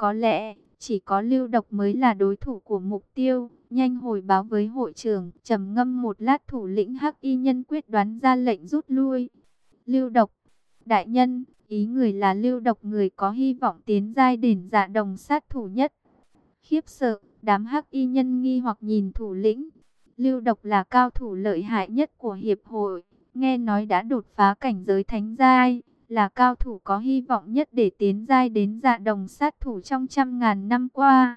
Có lẽ, chỉ có lưu độc mới là đối thủ của mục tiêu. Nhanh hồi báo với hội trưởng, trầm ngâm một lát thủ lĩnh hắc y nhân quyết đoán ra lệnh rút lui. Lưu độc, đại nhân, ý người là lưu độc người có hy vọng tiến giai đỉnh dạ đồng sát thủ nhất. Khiếp sợ, đám hắc y nhân nghi hoặc nhìn thủ lĩnh. Lưu độc là cao thủ lợi hại nhất của hiệp hội, nghe nói đã đột phá cảnh giới thánh giai là cao thủ có hy vọng nhất để tiến giai đến dạ đồng sát thủ trong trăm ngàn năm qua.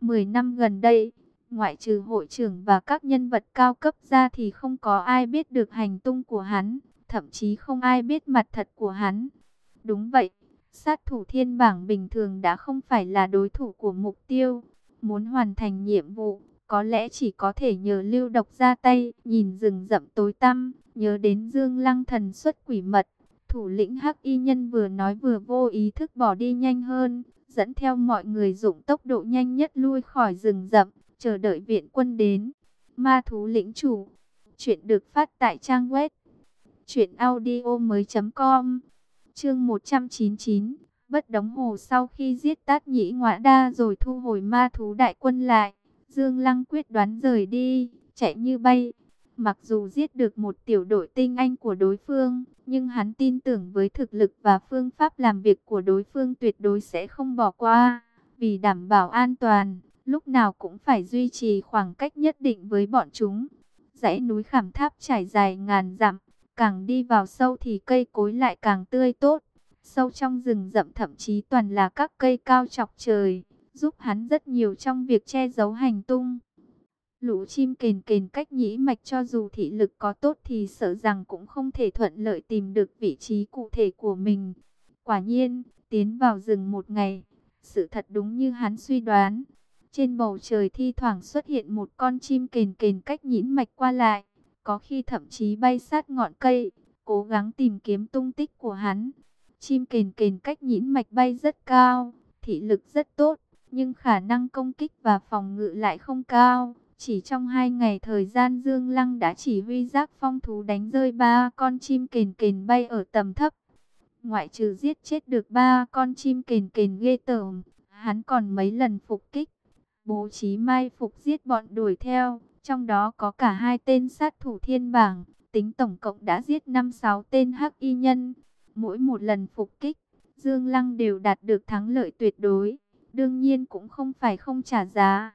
Mười năm gần đây, ngoại trừ hội trưởng và các nhân vật cao cấp ra thì không có ai biết được hành tung của hắn, thậm chí không ai biết mặt thật của hắn. Đúng vậy, sát thủ thiên bảng bình thường đã không phải là đối thủ của mục tiêu. Muốn hoàn thành nhiệm vụ, có lẽ chỉ có thể nhờ lưu độc ra tay, nhìn rừng rậm tối tăm, nhớ đến dương lăng thần xuất quỷ mật. Thủ lĩnh Hắc Y Nhân vừa nói vừa vô ý thức bỏ đi nhanh hơn, dẫn theo mọi người dụng tốc độ nhanh nhất lui khỏi rừng rậm, chờ đợi viện quân đến. Ma thú lĩnh chủ. Chuyện được phát tại trang web truyệnaudiomoi.com. Chương 199. Bất đóng hồ sau khi giết Tát Nhĩ Ngọa Đa rồi thu hồi ma thú đại quân lại, Dương Lăng quyết đoán rời đi, chạy như bay. Mặc dù giết được một tiểu đội tinh anh của đối phương, nhưng hắn tin tưởng với thực lực và phương pháp làm việc của đối phương tuyệt đối sẽ không bỏ qua. Vì đảm bảo an toàn, lúc nào cũng phải duy trì khoảng cách nhất định với bọn chúng. Dãy núi khảm tháp trải dài ngàn dặm, càng đi vào sâu thì cây cối lại càng tươi tốt. Sâu trong rừng rậm thậm chí toàn là các cây cao chọc trời, giúp hắn rất nhiều trong việc che giấu hành tung. Lũ chim kền kền cách nhĩ mạch cho dù thị lực có tốt thì sợ rằng cũng không thể thuận lợi tìm được vị trí cụ thể của mình. Quả nhiên, tiến vào rừng một ngày, sự thật đúng như hắn suy đoán. Trên bầu trời thi thoảng xuất hiện một con chim kền kền cách nhĩn mạch qua lại, có khi thậm chí bay sát ngọn cây, cố gắng tìm kiếm tung tích của hắn. Chim kền kền cách nhĩn mạch bay rất cao, thị lực rất tốt, nhưng khả năng công kích và phòng ngự lại không cao. Chỉ trong hai ngày thời gian Dương Lăng đã chỉ huy giác phong thú đánh rơi ba con chim kền kền bay ở tầm thấp. Ngoại trừ giết chết được ba con chim kền kền ghê tởm, hắn còn mấy lần phục kích. Bố trí mai phục giết bọn đuổi theo, trong đó có cả hai tên sát thủ thiên bảng, tính tổng cộng đã giết 5-6 tên hắc y nhân. Mỗi một lần phục kích, Dương Lăng đều đạt được thắng lợi tuyệt đối, đương nhiên cũng không phải không trả giá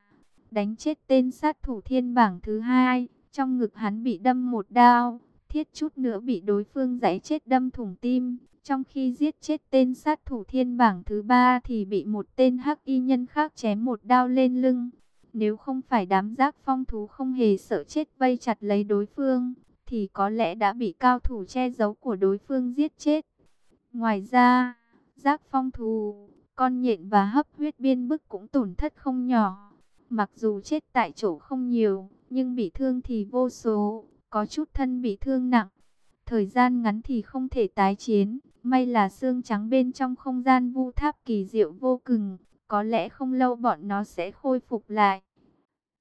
đánh chết tên sát thủ thiên bảng thứ hai. Trong ngực hắn bị đâm một đao, thiết chút nữa bị đối phương giải chết đâm thủng tim. Trong khi giết chết tên sát thủ thiên bảng thứ ba thì bị một tên hắc y nhân khác chém một đao lên lưng. Nếu không phải đám giác phong thú không hề sợ chết vây chặt lấy đối phương, thì có lẽ đã bị cao thủ che giấu của đối phương giết chết. Ngoài ra, giác phong thú, con nhện và hấp huyết biên bức cũng tổn thất không nhỏ. Mặc dù chết tại chỗ không nhiều, nhưng bị thương thì vô số, có chút thân bị thương nặng. Thời gian ngắn thì không thể tái chiến, may là xương trắng bên trong không gian vu tháp kỳ diệu vô cùng, có lẽ không lâu bọn nó sẽ khôi phục lại.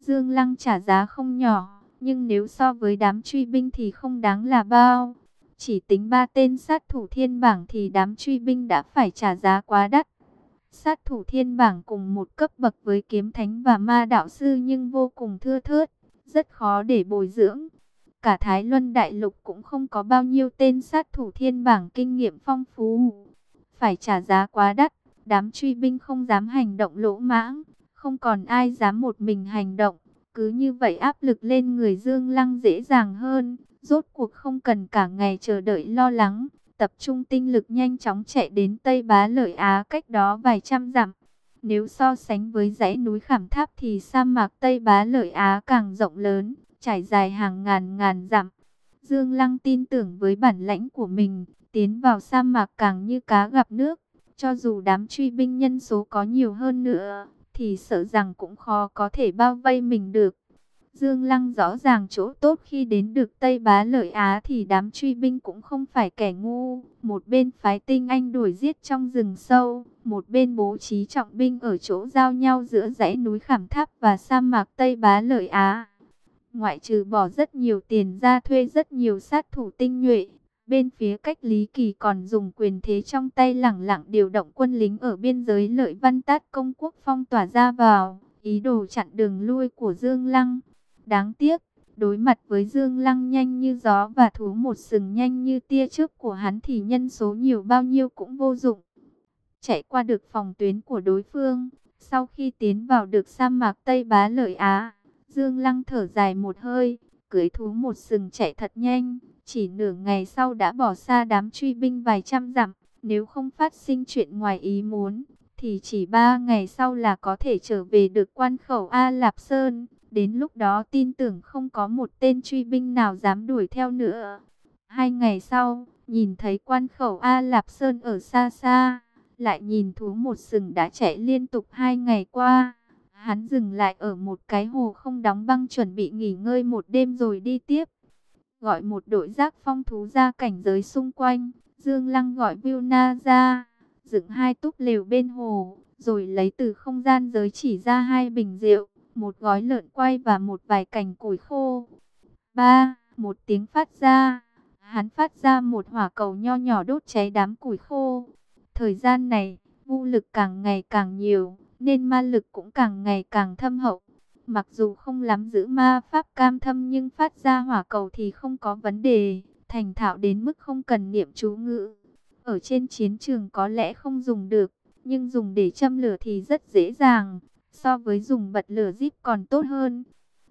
Dương Lăng trả giá không nhỏ, nhưng nếu so với đám truy binh thì không đáng là bao. Chỉ tính ba tên sát thủ thiên bảng thì đám truy binh đã phải trả giá quá đắt. Sát thủ thiên bảng cùng một cấp bậc với kiếm thánh và ma đạo sư nhưng vô cùng thưa thớt, rất khó để bồi dưỡng. Cả Thái Luân Đại Lục cũng không có bao nhiêu tên sát thủ thiên bảng kinh nghiệm phong phú. Phải trả giá quá đắt, đám truy binh không dám hành động lỗ mãng, không còn ai dám một mình hành động. Cứ như vậy áp lực lên người Dương Lăng dễ dàng hơn, rốt cuộc không cần cả ngày chờ đợi lo lắng tập trung tinh lực nhanh chóng chạy đến Tây Bá Lợi Á cách đó vài trăm dặm. Nếu so sánh với dãy núi Khảm Tháp thì sa mạc Tây Bá Lợi Á càng rộng lớn, trải dài hàng ngàn ngàn dặm. Dương Lăng tin tưởng với bản lãnh của mình, tiến vào sa mạc càng như cá gặp nước. Cho dù đám truy binh nhân số có nhiều hơn nữa, thì sợ rằng cũng khó có thể bao vây mình được. Dương Lăng rõ ràng chỗ tốt khi đến được Tây Bá Lợi Á thì đám truy binh cũng không phải kẻ ngu. Một bên phái tinh anh đuổi giết trong rừng sâu, một bên bố trí trọng binh ở chỗ giao nhau giữa dãy núi Khảm Tháp và sa mạc Tây Bá Lợi Á. Ngoại trừ bỏ rất nhiều tiền ra thuê rất nhiều sát thủ tinh nhuệ, Bên phía cách Lý Kỳ còn dùng quyền thế trong tay lẳng lặng điều động quân lính ở biên giới lợi văn tát công quốc phong tỏa ra vào, ý đồ chặn đường lui của Dương Lăng. Đáng tiếc, đối mặt với Dương Lăng nhanh như gió và thú một sừng nhanh như tia trước của hắn thì nhân số nhiều bao nhiêu cũng vô dụng. Chạy qua được phòng tuyến của đối phương, sau khi tiến vào được sa mạc Tây Bá Lợi Á, Dương Lăng thở dài một hơi, cưới thú một sừng chạy thật nhanh, chỉ nửa ngày sau đã bỏ xa đám truy binh vài trăm dặm, nếu không phát sinh chuyện ngoài ý muốn, thì chỉ ba ngày sau là có thể trở về được quan khẩu A Lạp Sơn. Đến lúc đó tin tưởng không có một tên truy binh nào dám đuổi theo nữa. Hai ngày sau, nhìn thấy quan khẩu A Lạp Sơn ở xa xa, lại nhìn thú một sừng đã chạy liên tục hai ngày qua. Hắn dừng lại ở một cái hồ không đóng băng chuẩn bị nghỉ ngơi một đêm rồi đi tiếp. Gọi một đội giác phong thú ra cảnh giới xung quanh. Dương Lăng gọi Vilna ra, dựng hai túp lều bên hồ, rồi lấy từ không gian giới chỉ ra hai bình rượu, một gói lợn quay và một vài cành củi khô. Ba, một tiếng phát ra, hắn phát ra một hỏa cầu nho nhỏ đốt cháy đám củi khô. Thời gian này, vũ lực càng ngày càng nhiều, nên ma lực cũng càng ngày càng thâm hậu. Mặc dù không lắm giữ ma pháp cam thâm nhưng phát ra hỏa cầu thì không có vấn đề, thành thạo đến mức không cần niệm chú ngữ. Ở trên chiến trường có lẽ không dùng được, nhưng dùng để châm lửa thì rất dễ dàng, so với dùng bật lửa zip còn tốt hơn.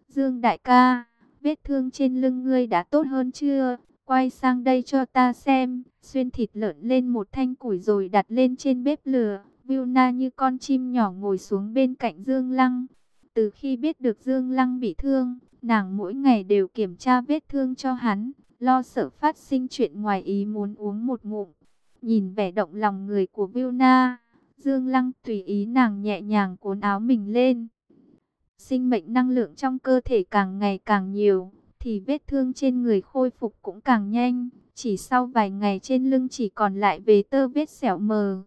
Dương đại ca, vết thương trên lưng ngươi đã tốt hơn chưa? Quay sang đây cho ta xem, xuyên thịt lợn lên một thanh củi rồi đặt lên trên bếp lửa. Vilna như con chim nhỏ ngồi xuống bên cạnh Dương Lăng. Từ khi biết được Dương Lăng bị thương, nàng mỗi ngày đều kiểm tra vết thương cho hắn, lo sợ phát sinh chuyện ngoài ý muốn uống một ngụm. Nhìn vẻ động lòng người của Vilna, Dương Lăng tùy ý nàng nhẹ nhàng cuốn áo mình lên. Sinh mệnh năng lượng trong cơ thể càng ngày càng nhiều, thì vết thương trên người khôi phục cũng càng nhanh. Chỉ sau vài ngày trên lưng chỉ còn lại về tơ vết sẹo mờ.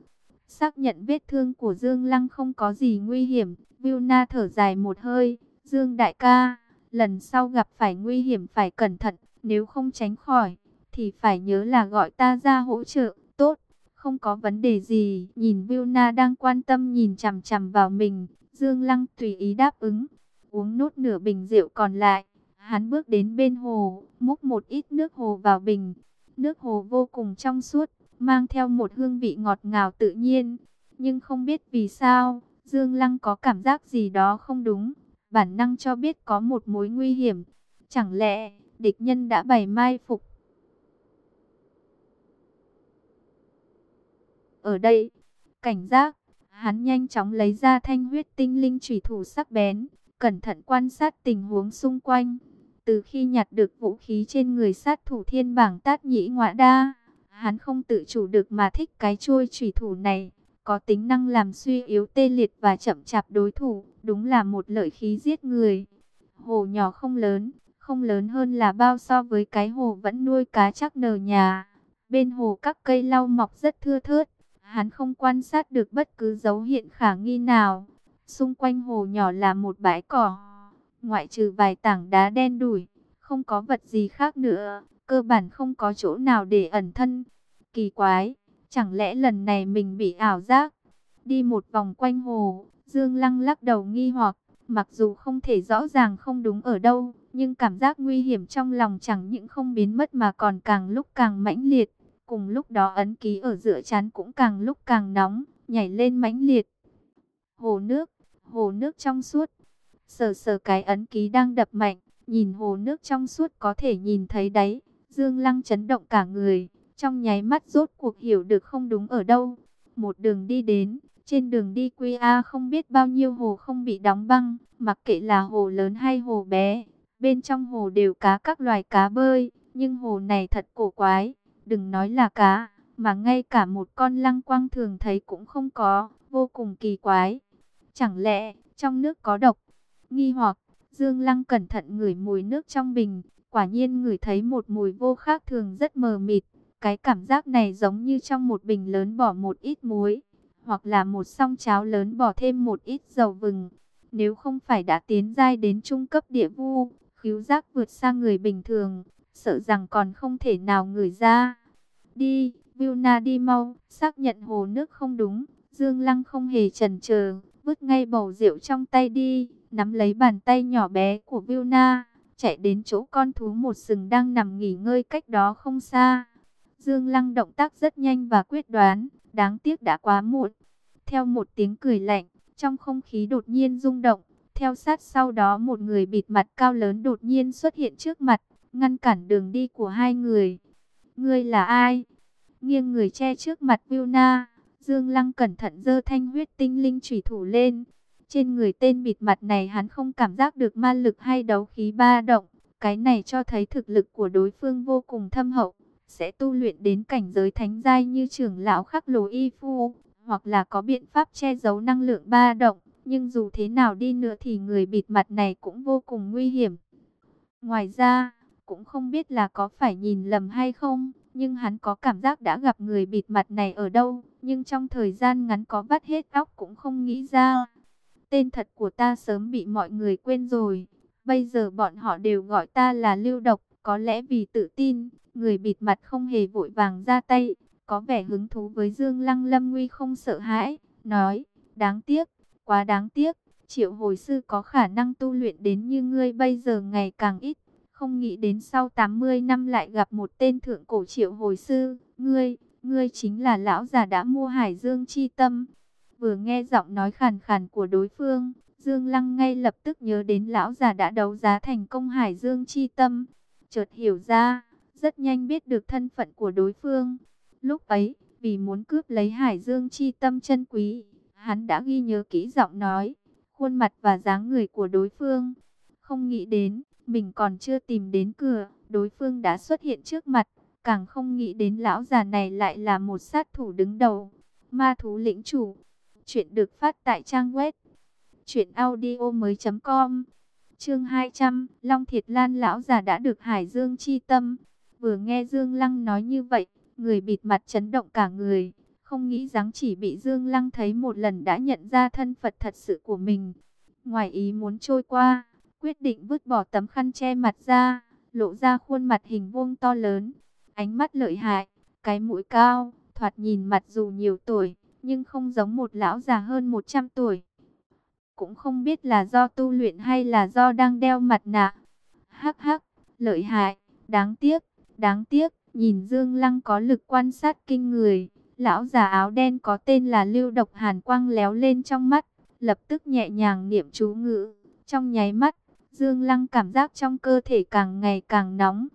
Xác nhận vết thương của Dương Lăng không có gì nguy hiểm, Na thở dài một hơi. Dương đại ca, lần sau gặp phải nguy hiểm phải cẩn thận, nếu không tránh khỏi, thì phải nhớ là gọi ta ra hỗ trợ. Không có vấn đề gì. Nhìn Vilna đang quan tâm nhìn chằm chằm vào mình, Dương Lăng tùy ý đáp ứng. Uống nốt nửa bình rượu còn lại, hắn bước đến bên hồ, múc một ít nước hồ vào bình. Nước hồ vô cùng trong suốt, mang theo một hương vị ngọt ngào tự nhiên. Nhưng không biết vì sao, Dương Lăng có cảm giác gì đó không đúng. Bản năng cho biết có một mối nguy hiểm. Chẳng lẽ địch nhân đã bày mai phục? Ở đây, cảnh giác, hắn nhanh chóng lấy ra thanh huyết tinh linh chủy thủ sắc bén, cẩn thận quan sát tình huống xung quanh. Từ khi nhặt được vũ khí trên người sát thủ thiên bảng tát nhĩ ngoã đa, hắn không tự chủ được mà thích cái chuôi chủy thủ này. Có tính năng làm suy yếu tê liệt và chậm chạp đối thủ, đúng là một lợi khí giết người. Hồ nhỏ không lớn, không lớn hơn là bao so với cái hồ vẫn nuôi cá chắc nở nhà. Bên hồ các cây lau mọc rất thưa thớt, hắn không quan sát được bất cứ dấu hiện khả nghi nào. Xung quanh hồ nhỏ là một bãi cỏ, ngoại trừ vài tảng đá đen đủi, không có vật gì khác nữa, cơ bản không có chỗ nào để ẩn thân. Kỳ quái, chẳng lẽ lần này mình bị ảo giác? Đi một vòng quanh hồ, Dương Lăng lắc đầu nghi hoặc, mặc dù không thể rõ ràng không đúng ở đâu, nhưng cảm giác nguy hiểm trong lòng chẳng những không biến mất mà còn càng lúc càng mãnh liệt. Cùng lúc đó ấn ký ở giữa chán cũng càng lúc càng nóng, nhảy lên mãnh liệt. Hồ nước, hồ nước trong suốt. Sờ sờ cái ấn ký đang đập mạnh, nhìn hồ nước trong suốt có thể nhìn thấy đáy. Dương Lăng chấn động cả người, trong nháy mắt rốt cuộc hiểu được không đúng ở đâu. Một đường đi đến, trên đường đi QA không biết bao nhiêu hồ không bị đóng băng, mặc kệ là hồ lớn hay hồ bé. Bên trong hồ đều cá các loài cá bơi, nhưng hồ này thật cổ quái, đừng nói là cá, mà ngay cả một con lăng quang thường thấy cũng không có, vô cùng kỳ quái. Chẳng lẽ trong nước có độc? Nghi hoặc, Dương Lăng cẩn thận ngửi mùi nước trong bình, quả nhiên ngửi thấy một mùi vô khác thường rất mờ mịt. Cái cảm giác này giống như trong một bình lớn bỏ một ít muối, hoặc là một song cháo lớn bỏ thêm một ít dầu vừng. Nếu không phải đã tiến giai đến trung cấp địa vu, khiếu giác vượt xa người bình thường, sợ rằng còn không thể nào ngửi ra. Đi, Vilna đi mau, xác nhận hồ nước không đúng. Dương Lăng không hề chần chờ, vứt ngay bầu rượu trong tay đi, nắm lấy bàn tay nhỏ bé của Vilna, chạy đến chỗ con thú một sừng đang nằm nghỉ ngơi cách đó không xa. Dương Lăng động tác rất nhanh và quyết đoán, đáng tiếc đã quá muộn. Theo một tiếng cười lạnh, trong không khí đột nhiên rung động, theo sát sau đó một người bịt mặt cao lớn đột nhiên xuất hiện trước mặt, ngăn cản đường đi của hai người. Ngươi là ai? Nghiêng người che trước mặt Vilna, Dương Lăng cẩn thận dơ thanh huyết tinh linh chủy thủ lên. Trên người tên bịt mặt này hắn không cảm giác được ma lực hay đấu khí ba động. Cái này cho thấy thực lực của đối phương vô cùng thâm hậu. Sẽ tu luyện đến cảnh giới thánh giai như trưởng lão khắc lồ y phu. Hoặc là có biện pháp che giấu năng lượng ba động. Nhưng dù thế nào đi nữa thì người bịt mặt này cũng vô cùng nguy hiểm. Ngoài ra, cũng không biết là có phải nhìn lầm hay không, nhưng hắn có cảm giác đã gặp người bịt mặt này ở đâu, nhưng trong thời gian ngắn có vắt hết óc cũng không nghĩ ra. Tên thật của ta sớm bị mọi người quên rồi, bây giờ bọn họ đều gọi ta là lưu độc, có lẽ vì tự tin, người bịt mặt không hề vội vàng ra tay, có vẻ hứng thú với Dương Lăng Lâm Nguy không sợ hãi, nói, đáng tiếc, quá đáng tiếc, triệu hồi sư có khả năng tu luyện đến như ngươi bây giờ ngày càng ít, không nghĩ đến sau 80 năm lại gặp một tên thượng cổ triệu hồi sư, ngươi, ngươi chính là lão già đã mua hải dương chi tâm. Vừa nghe giọng nói khàn khàn của đối phương, Dương Lăng ngay lập tức nhớ đến lão già đã đấu giá thành công hải dương chi tâm. Chợt hiểu ra, rất nhanh biết được thân phận của đối phương. Lúc ấy, vì muốn cướp lấy hải dương chi tâm chân quý, hắn đã ghi nhớ kỹ giọng nói, khuôn mặt và dáng người của đối phương. Không nghĩ đến, mình còn chưa tìm đến cửa, đối phương đã xuất hiện trước mặt, càng không nghĩ đến lão già này lại là một sát thủ đứng đầu. Ma thú lĩnh chủ. Chuyện được phát tại trang web truyệnaudiomoi.com. Chương 200, Long Thiệt Lan lão già đã được Hải Dương chi tâm. Vừa nghe Dương Lăng nói như vậy, người bịt mặt chấn động cả người, không nghĩ rằng chỉ bị Dương Lăng thấy một lần đã nhận ra thân phận thật sự của mình. Ngoài ý muốn trôi qua, quyết định vứt bỏ tấm khăn che mặt ra, lộ ra khuôn mặt hình vuông to lớn, ánh mắt lợi hại, cái mũi cao, thoạt nhìn mặt dù nhiều tuổi, nhưng không giống một lão già hơn 100 tuổi. Cũng không biết là do tu luyện hay là do đang đeo mặt nạ. Hắc hắc, lợi hại, đáng tiếc, đáng tiếc, nhìn Dương Lăng có lực quan sát kinh người. Lão già áo đen có tên là Lưu Độc Hàn Quang léo lên trong mắt, lập tức nhẹ nhàng niệm chú ngữ. Trong nháy mắt, Dương Lăng cảm giác trong cơ thể càng ngày càng nóng.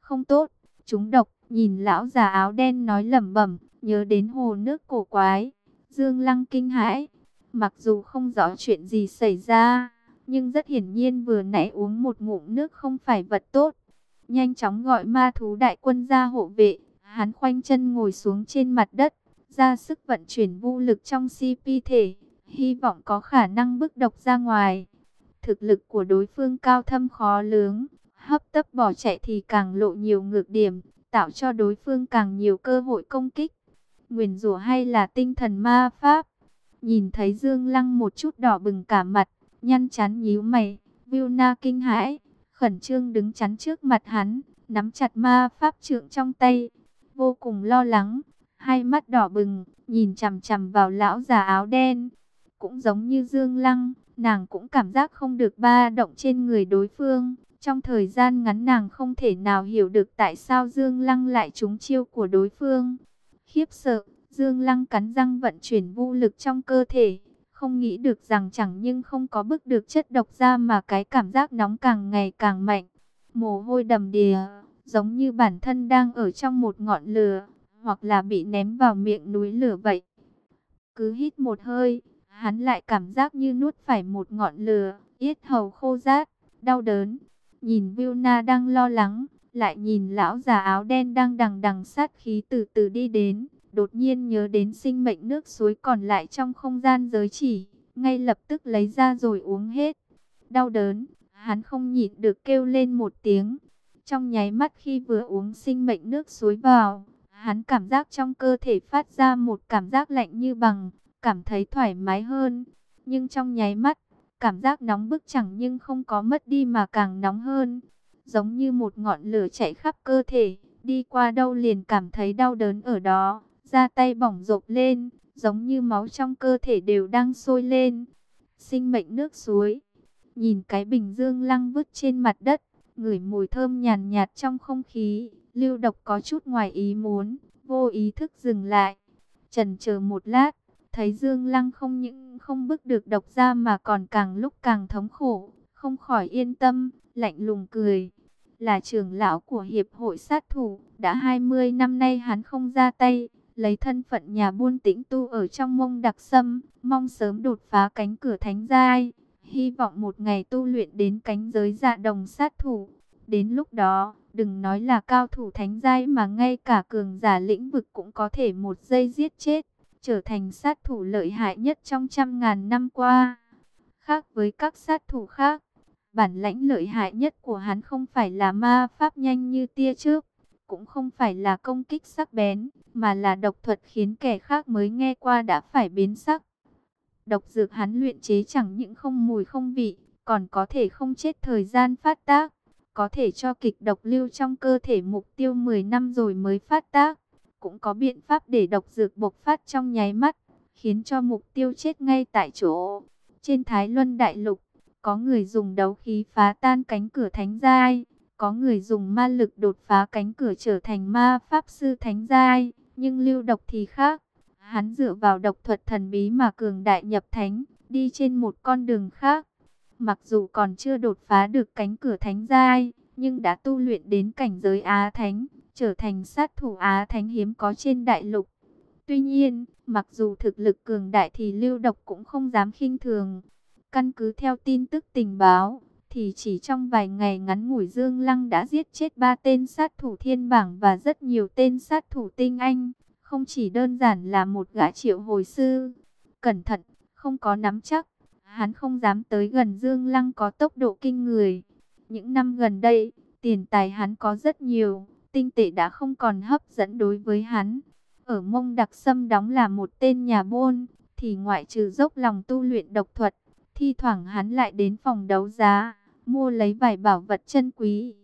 Không tốt, chúng độc, nhìn lão già áo đen nói lẩm bẩm, nhớ đến hồ nước cổ quái. Dương Lăng kinh hãi, mặc dù không rõ chuyện gì xảy ra, nhưng rất hiển nhiên vừa nãy uống một ngụm nước không phải vật tốt. Nhanh chóng gọi ma thú đại quân ra hộ vệ, hắn khoanh chân ngồi xuống trên mặt đất, ra sức vận chuyển vô lực trong CP thể, hy vọng có khả năng bức độc ra ngoài. Thực lực của đối phương cao thâm khó lường, hấp tấp bỏ chạy thì càng lộ nhiều ngược điểm, tạo cho đối phương càng nhiều cơ hội công kích. Nguyền rủa hay là tinh thần ma pháp? Nhìn thấy Dương Lăng một chút đỏ bừng cả mặt, nhăn chán nhíu mày, Vilna kinh hãi, khẩn trương đứng chắn trước mặt hắn, nắm chặt ma pháp trượng trong tay, vô cùng lo lắng, hai mắt đỏ bừng, nhìn chằm chằm vào lão già áo đen. Cũng giống như Dương Lăng, nàng cũng cảm giác không được ba động trên người đối phương. Trong thời gian ngắn nàng không thể nào hiểu được tại sao Dương Lăng lại trúng chiêu của đối phương. Khiếp sợ, Dương Lăng cắn răng vận chuyển vô lực trong cơ thể. Không nghĩ được rằng chẳng nhưng không có bức được chất độc ra mà cái cảm giác nóng càng ngày càng mạnh. Mồ hôi đầm đìa, giống như bản thân đang ở trong một ngọn lửa, hoặc là bị ném vào miệng núi lửa vậy. Cứ hít một hơi, hắn lại cảm giác như nuốt phải một ngọn lửa, yết hầu khô rát, đau đớn. Nhìn Vilna đang lo lắng, lại nhìn lão già áo đen đang đằng đằng sát khí từ từ đi đến, đột nhiên nhớ đến sinh mệnh nước suối còn lại trong không gian giới chỉ, ngay lập tức lấy ra rồi uống hết. Đau đớn, hắn không nhịn được kêu lên một tiếng. Trong nháy mắt khi vừa uống sinh mệnh nước suối vào, hắn cảm giác trong cơ thể phát ra một cảm giác lạnh như bằng, cảm thấy thoải mái hơn. Nhưng trong nháy mắt, cảm giác nóng bức chẳng nhưng không có mất đi mà càng nóng hơn. Giống như một ngọn lửa chạy khắp cơ thể, đi qua đâu liền cảm thấy đau đớn ở đó, da tay bỏng rộp lên, giống như máu trong cơ thể đều đang sôi lên. Sinh mệnh nước suối, nhìn cái bình dương lăng vứt trên mặt đất, ngửi mùi thơm nhàn nhạt trong không khí, lưu độc có chút ngoài ý muốn, vô ý thức dừng lại. Trần chờ một lát, thấy Dương Lăng không những không bức được độc ra mà còn càng lúc càng thống khổ, không khỏi yên tâm, lạnh lùng cười. Là trưởng lão của Hiệp hội sát thủ, đã 20 năm nay hắn không ra tay, lấy thân phận nhà buôn tĩnh tu ở trong mông đặc sâm, mong sớm đột phá cánh cửa thánh giai, hy vọng một ngày tu luyện đến cánh giới dạ đồng sát thủ. Đến lúc đó, đừng nói là cao thủ thánh giai mà ngay cả cường giả lĩnh vực cũng có thể một giây giết chết, trở thành sát thủ lợi hại nhất trong trăm ngàn năm qua. Khác với các sát thủ khác, bản lãnh lợi hại nhất của hắn không phải là ma pháp nhanh như tia trước, cũng không phải là công kích sắc bén, mà là độc thuật khiến kẻ khác mới nghe qua đã phải biến sắc. Độc dược hắn luyện chế chẳng những không mùi không vị, còn có thể không chết thời gian phát tác, có thể cho kịch độc lưu trong cơ thể mục tiêu 10 năm rồi mới phát tác, cũng có biện pháp để độc dược bộc phát trong nháy mắt, khiến cho mục tiêu chết ngay tại chỗ. Trên Thái Luân Đại Lục, có người dùng đấu khí phá tan cánh cửa thánh giai, có người dùng ma lực đột phá cánh cửa trở thành ma pháp sư thánh giai, nhưng lưu độc thì khác. Hắn dựa vào độc thuật thần bí mà cường đại nhập thánh, đi trên một con đường khác. Mặc dù còn chưa đột phá được cánh cửa thánh giai, nhưng đã tu luyện đến cảnh giới Á Thánh, trở thành sát thủ Á Thánh hiếm có trên đại lục. Tuy nhiên, mặc dù thực lực cường đại thì lưu độc cũng không dám khinh thường. Căn cứ theo tin tức tình báo, thì chỉ trong vài ngày ngắn ngủi Dương Lăng đã giết chết ba tên sát thủ thiên bảng và rất nhiều tên sát thủ tinh anh. Không chỉ đơn giản là một gã triệu hồi sư. Cẩn thận, không có nắm chắc. Hắn không dám tới gần Dương Lăng có tốc độ kinh người. Những năm gần đây, tiền tài hắn có rất nhiều. Tinh tệ đã không còn hấp dẫn đối với hắn. Ở mông đặc sâm đóng là một tên nhà buôn. Thì ngoại trừ dốc lòng tu luyện độc thuật. Thi thoảng hắn lại đến phòng đấu giá. Mua lấy vài bảo vật chân quý.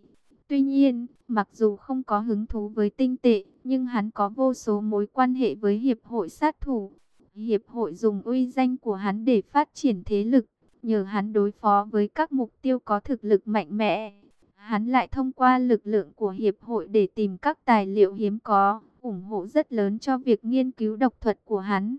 Tuy nhiên, mặc dù không có hứng thú với tinh tệ, nhưng hắn có vô số mối quan hệ với Hiệp hội sát thủ. Hiệp hội dùng uy danh của hắn để phát triển thế lực, nhờ hắn đối phó với các mục tiêu có thực lực mạnh mẽ. Hắn lại thông qua lực lượng của Hiệp hội để tìm các tài liệu hiếm có, ủng hộ rất lớn cho việc nghiên cứu độc thuật của hắn.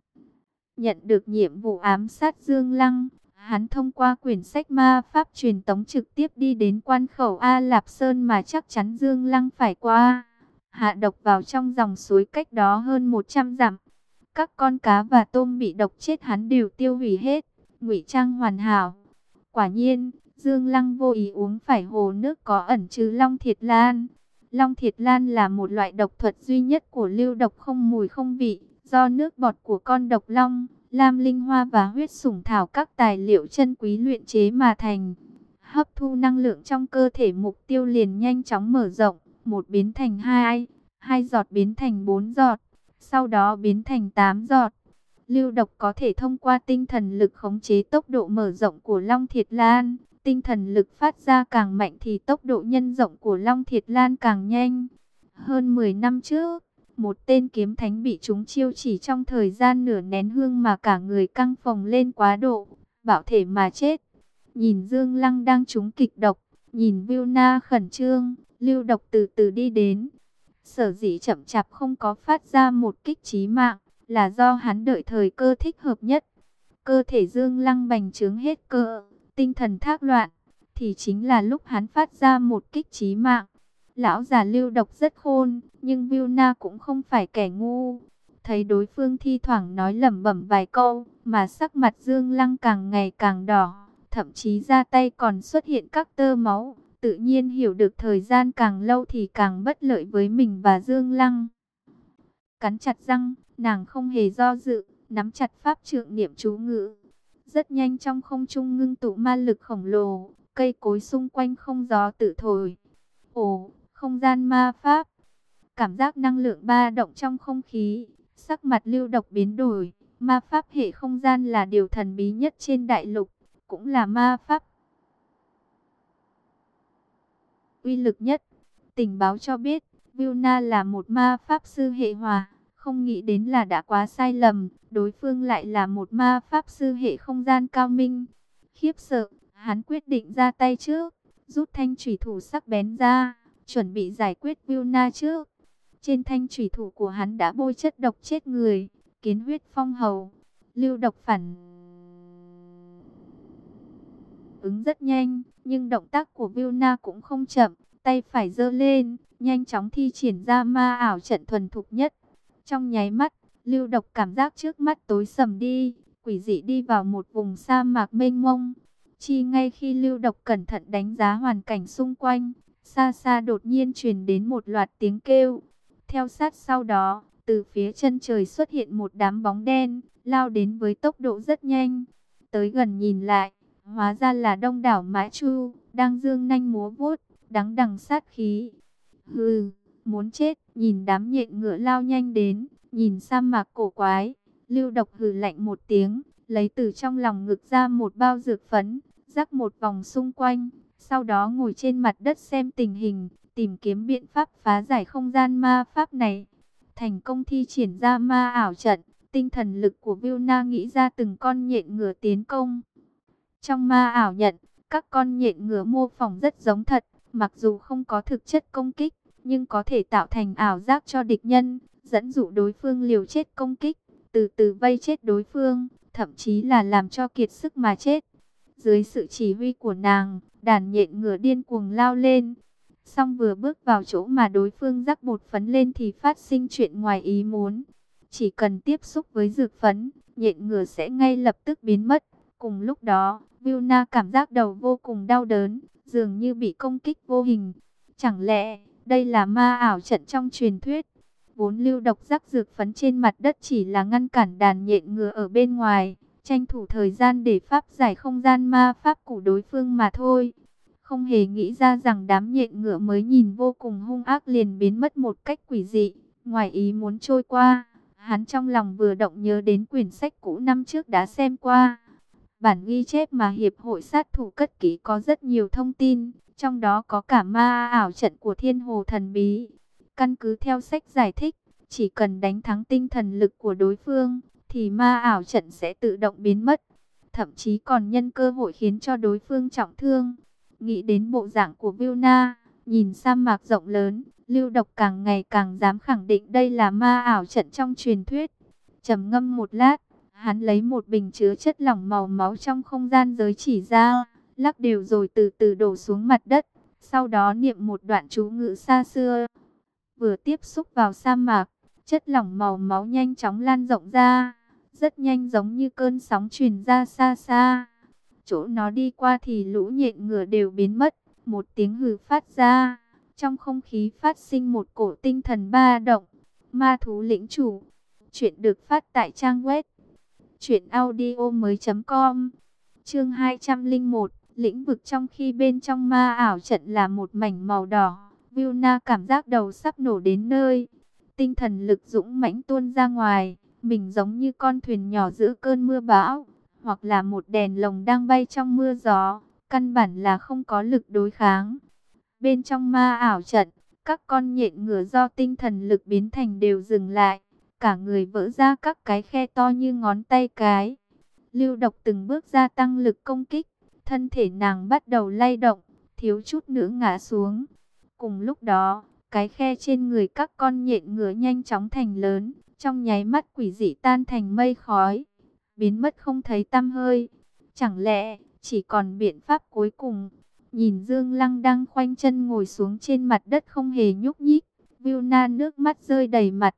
Nhận được nhiệm vụ ám sát Dương Lăng, hắn thông qua quyển sách ma pháp truyền tống trực tiếp đi đến quan khẩu A Lạp Sơn mà chắc chắn Dương Lăng phải qua hạ độc vào trong dòng suối cách đó hơn 100 dặm. Các con cá và tôm bị độc chết hắn đều tiêu hủy hết, ngụy trang hoàn hảo. Quả nhiên, Dương Lăng vô ý uống phải hồ nước có ẩn chứa Long Thiệt Lan. Long Thiệt Lan là một loại độc thuật duy nhất của lưu độc không mùi không vị, do nước bọt của con độc long, lam linh hoa và huyết sủng thảo các tài liệu chân quý luyện chế mà thành. Hấp thu năng lượng trong cơ thể mục tiêu liền nhanh chóng mở rộng một biến thành hai, hai giọt biến thành bốn giọt, sau đó biến thành tám giọt. Lưu độc có thể thông qua tinh thần lực khống chế tốc độ mở rộng của Long Thiệt Lan. Tinh thần lực phát ra càng mạnh thì tốc độ nhân rộng của Long Thiệt Lan càng nhanh. Hơn 10 năm trước, một tên kiếm thánh bị chúng chiêu chỉ trong thời gian nửa nén hương mà cả người căng phòng lên quá độ, bảo thể mà chết. Nhìn Dương Lăng đang trúng kịch độc, nhìn Na khẩn trương, lưu độc từ từ đi đến. Sở dĩ chậm chạp không có phát ra một kích trí mạng, là do hắn đợi thời cơ thích hợp nhất. Cơ thể dương lăng bành trướng hết cơ, tinh thần thác loạn, thì chính là lúc hắn phát ra một kích trí mạng. Lão già lưu độc rất khôn, nhưng Vilna cũng không phải kẻ ngu. Thấy đối phương thi thoảng nói lẩm bẩm vài câu, mà sắc mặt dương lăng càng ngày càng đỏ, thậm chí ra tay còn xuất hiện các tơ máu tự nhiên hiểu được thời gian càng lâu thì càng bất lợi với mình và Dương Lăng. Cắn chặt răng, nàng không hề do dự, nắm chặt pháp trượng niệm chú ngữ. Rất nhanh trong không trung ngưng tụ ma lực khổng lồ, cây cối xung quanh không gió tự thổi. Ồ, không gian ma pháp. Cảm giác năng lượng ba động trong không khí, sắc mặt lưu độc biến đổi. Ma pháp hệ không gian là điều thần bí nhất trên đại lục, cũng là ma pháp uy lực nhất. Tình báo cho biết, Vilna là một ma pháp sư hệ hòa, không nghĩ đến là đã quá sai lầm, đối phương lại là một ma pháp sư hệ không gian cao minh. Khiếp sợ, hắn quyết định ra tay trước, rút thanh thủy thủ sắc bén ra, chuẩn bị giải quyết Vilna trước. Trên thanh thủy thủ của hắn đã bôi chất độc chết người, kiến huyết phong hầu, lưu độc phản. Ứng rất nhanh, nhưng động tác của Vilna cũng không chậm, tay phải giơ lên, nhanh chóng thi triển ra ma ảo trận thuần thục nhất. Trong nháy mắt, lưu độc cảm giác trước mắt tối sầm đi, quỷ dị đi vào một vùng sa mạc mênh mông. Chi ngay khi lưu độc cẩn thận đánh giá hoàn cảnh xung quanh, xa xa đột nhiên truyền đến một loạt tiếng kêu. Theo sát sau đó, từ phía chân trời xuất hiện một đám bóng đen, lao đến với tốc độ rất nhanh. Tới gần nhìn lại, hóa ra là đông đảo mã chu, đang dương nanh múa vuốt, đắng đằng sát khí. Hừ, muốn chết, nhìn đám nhện ngựa lao nhanh đến, nhìn sa mạc cổ quái, lưu độc hừ lạnh một tiếng, lấy từ trong lòng ngực ra một bao dược phấn, rắc một vòng xung quanh, sau đó ngồi trên mặt đất xem tình hình, tìm kiếm biện pháp phá giải không gian ma pháp này. Thành công thi triển ra ma ảo trận, tinh thần lực của Vilna nghĩ ra từng con nhện ngựa tiến công. Trong ma ảo nhận, các con nhện ngựa mô phỏng rất giống thật, mặc dù không có thực chất công kích, nhưng có thể tạo thành ảo giác cho địch nhân, dẫn dụ đối phương liều chết công kích, từ từ vây chết đối phương, thậm chí là làm cho kiệt sức mà chết. Dưới sự chỉ huy của nàng, đàn nhện ngựa điên cuồng lao lên. Xong vừa bước vào chỗ mà đối phương rắc bột phấn lên thì phát sinh chuyện ngoài ý muốn. Chỉ cần tiếp xúc với dược phấn, nhện ngựa sẽ ngay lập tức biến mất. Cùng lúc đó, Vilna cảm giác đầu vô cùng đau đớn, dường như bị công kích vô hình. Chẳng lẽ, đây là ma ảo trận trong truyền thuyết? Vốn lưu độc rắc dược phấn trên mặt đất chỉ là ngăn cản đàn nhện ngựa ở bên ngoài, tranh thủ thời gian để pháp giải không gian ma pháp của đối phương mà thôi. Không hề nghĩ ra rằng đám nhện ngựa mới nhìn vô cùng hung ác liền biến mất một cách quỷ dị, ngoài ý muốn trôi qua. Hắn trong lòng vừa động nhớ đến quyển sách cũ năm trước đã xem qua. Bản ghi chép mà Hiệp hội sát thủ cất kỹ có rất nhiều thông tin, trong đó có cả ma ảo trận của thiên hồ thần bí. Căn cứ theo sách giải thích, chỉ cần đánh thắng tinh thần lực của đối phương, thì ma ảo trận sẽ tự động biến mất. Thậm chí còn nhân cơ hội khiến cho đối phương trọng thương. Nghĩ đến bộ dạng của Vilna, nhìn sa mạc rộng lớn, lưu độc càng ngày càng dám khẳng định đây là ma ảo trận trong truyền thuyết. trầm ngâm một lát, hắn lấy một bình chứa chất lỏng màu máu trong không gian giới chỉ ra, lắc đều rồi từ từ đổ xuống mặt đất. Sau đó niệm một đoạn chú ngữ xa xưa. Vừa tiếp xúc vào sa mạc, chất lỏng màu máu nhanh chóng lan rộng ra rất nhanh giống như cơn sóng truyền ra xa xa. Chỗ nó đi qua thì lũ nhện ngựa đều biến mất, một tiếng hừ phát ra. Trong không khí phát sinh một cổ tinh thần ba động. Ma thú lĩnh chủ. Chuyện được phát tại trang web. Chuyện audio mới com. Chương 201. Lĩnh vực trong khi bên trong ma ảo trận là một mảnh màu đỏ. Vilna cảm giác đầu sắp nổ đến nơi. Tinh thần lực dũng mãnh tuôn ra ngoài mình giống như con thuyền nhỏ giữa cơn mưa bão, hoặc là một đèn lồng đang bay trong mưa gió, căn bản là không có lực đối kháng. Bên trong ma ảo trận, các con nhện ngựa do tinh thần lực biến thành đều dừng lại, cả người vỡ ra các cái khe to như ngón tay cái. Lưu độc từng bước gia tăng lực công kích, thân thể nàng bắt đầu lay động, thiếu chút nữa ngã xuống. Cùng lúc đó, cái khe trên người các con nhện ngựa nhanh chóng thành lớn, trong nháy mắt quỷ dị tan thành mây khói, biến mất không thấy tăm hơi. Chẳng lẽ chỉ còn biện pháp cuối cùng? Nhìn Dương Lăng đang khoanh chân ngồi xuống trên mặt đất không hề nhúc nhích, Vilna nước mắt rơi đầy mặt.